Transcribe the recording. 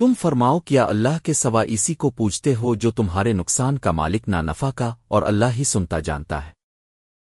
تم فرماؤ کیا اللہ کے سوا اسی کو پوچھتے ہو جو تمہارے نقصان کا مالک نہ نفع کا اور اللہ ہی سنتا جانتا ہے؟